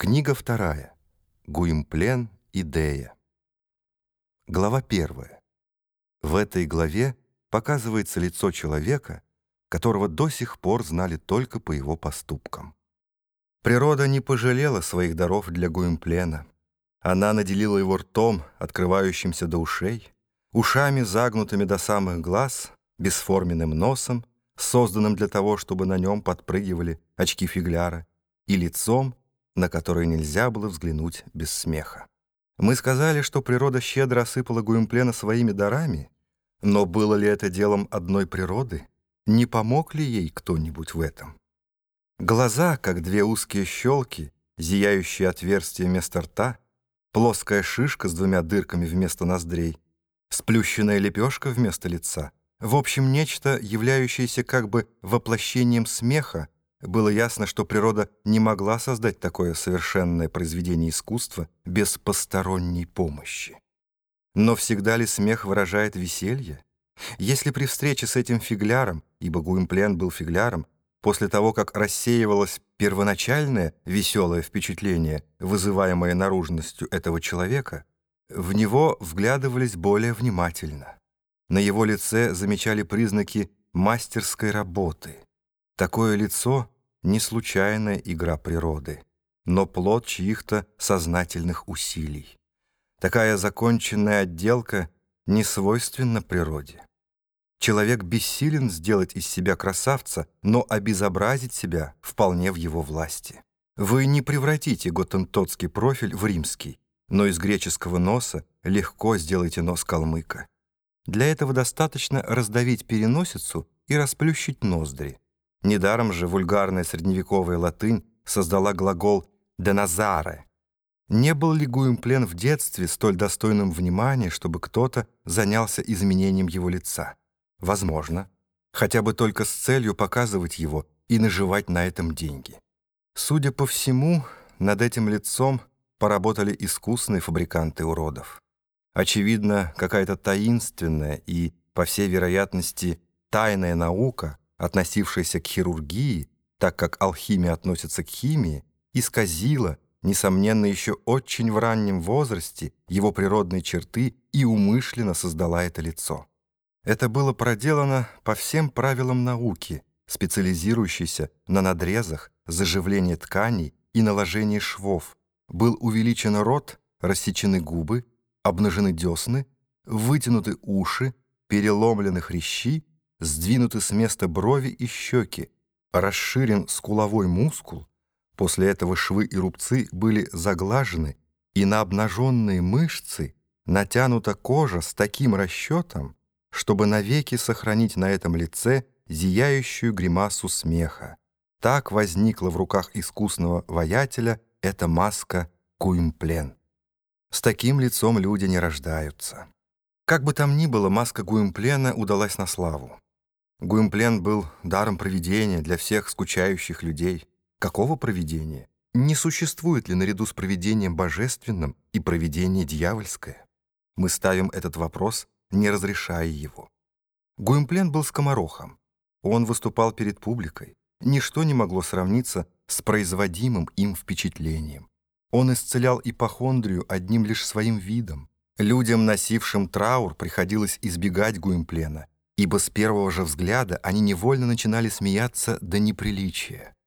Книга вторая. Гуимплен Идея. Глава первая. В этой главе показывается лицо человека, которого до сих пор знали только по его поступкам. Природа не пожалела своих даров для Гуимплена. Она наделила его ртом, открывающимся до ушей, ушами, загнутыми до самых глаз, бесформенным носом, созданным для того, чтобы на нем подпрыгивали очки фигляра, и лицом, на которое нельзя было взглянуть без смеха. Мы сказали, что природа щедро осыпала Гуимплена своими дарами, но было ли это делом одной природы? Не помог ли ей кто-нибудь в этом? Глаза, как две узкие щелки, зияющие отверстия вместо рта, плоская шишка с двумя дырками вместо ноздрей, сплющенная лепешка вместо лица. В общем, нечто, являющееся как бы воплощением смеха, было ясно, что природа не могла создать такое совершенное произведение искусства без посторонней помощи. Но всегда ли смех выражает веселье? Если при встрече с этим фигляром, ибо Гуимплен был фигляром, после того, как рассеивалось первоначальное веселое впечатление, вызываемое наружностью этого человека, в него вглядывались более внимательно. На его лице замечали признаки мастерской работы — Такое лицо — не случайная игра природы, но плод чьих-то сознательных усилий. Такая законченная отделка не свойственна природе. Человек бессилен сделать из себя красавца, но обезобразить себя вполне в его власти. Вы не превратите готентотский профиль в римский, но из греческого носа легко сделайте нос калмыка. Для этого достаточно раздавить переносицу и расплющить ноздри. Недаром же вульгарная средневековая латынь создала глагол «деназаре». Не был ли Гуимплен в детстве столь достойным внимания, чтобы кто-то занялся изменением его лица? Возможно. Хотя бы только с целью показывать его и наживать на этом деньги. Судя по всему, над этим лицом поработали искусные фабриканты уродов. Очевидно, какая-то таинственная и, по всей вероятности, тайная наука относившаяся к хирургии, так как алхимия относится к химии, исказила, несомненно, еще очень в раннем возрасте его природные черты и умышленно создала это лицо. Это было проделано по всем правилам науки, специализирующейся на надрезах, заживлении тканей и наложении швов. Был увеличен рот, рассечены губы, обнажены десны, вытянуты уши, переломлены хрящи сдвинуты с места брови и щеки, расширен скуловой мускул, после этого швы и рубцы были заглажены, и на обнаженные мышцы натянута кожа с таким расчетом, чтобы навеки сохранить на этом лице зияющую гримасу смеха. Так возникла в руках искусного воятеля эта маска Куимплен. С таким лицом люди не рождаются. Как бы там ни было, маска Гуимплена удалась на славу. Гуимплен был даром провидения для всех скучающих людей. Какого провидения? Не существует ли наряду с провидением божественным и провидение дьявольское? Мы ставим этот вопрос, не разрешая его. Гуимплен был скоморохом. Он выступал перед публикой. Ничто не могло сравниться с производимым им впечатлением. Он исцелял ипохондрию одним лишь своим видом. Людям, носившим траур, приходилось избегать Гуимплена — ибо с первого же взгляда они невольно начинали смеяться до неприличия.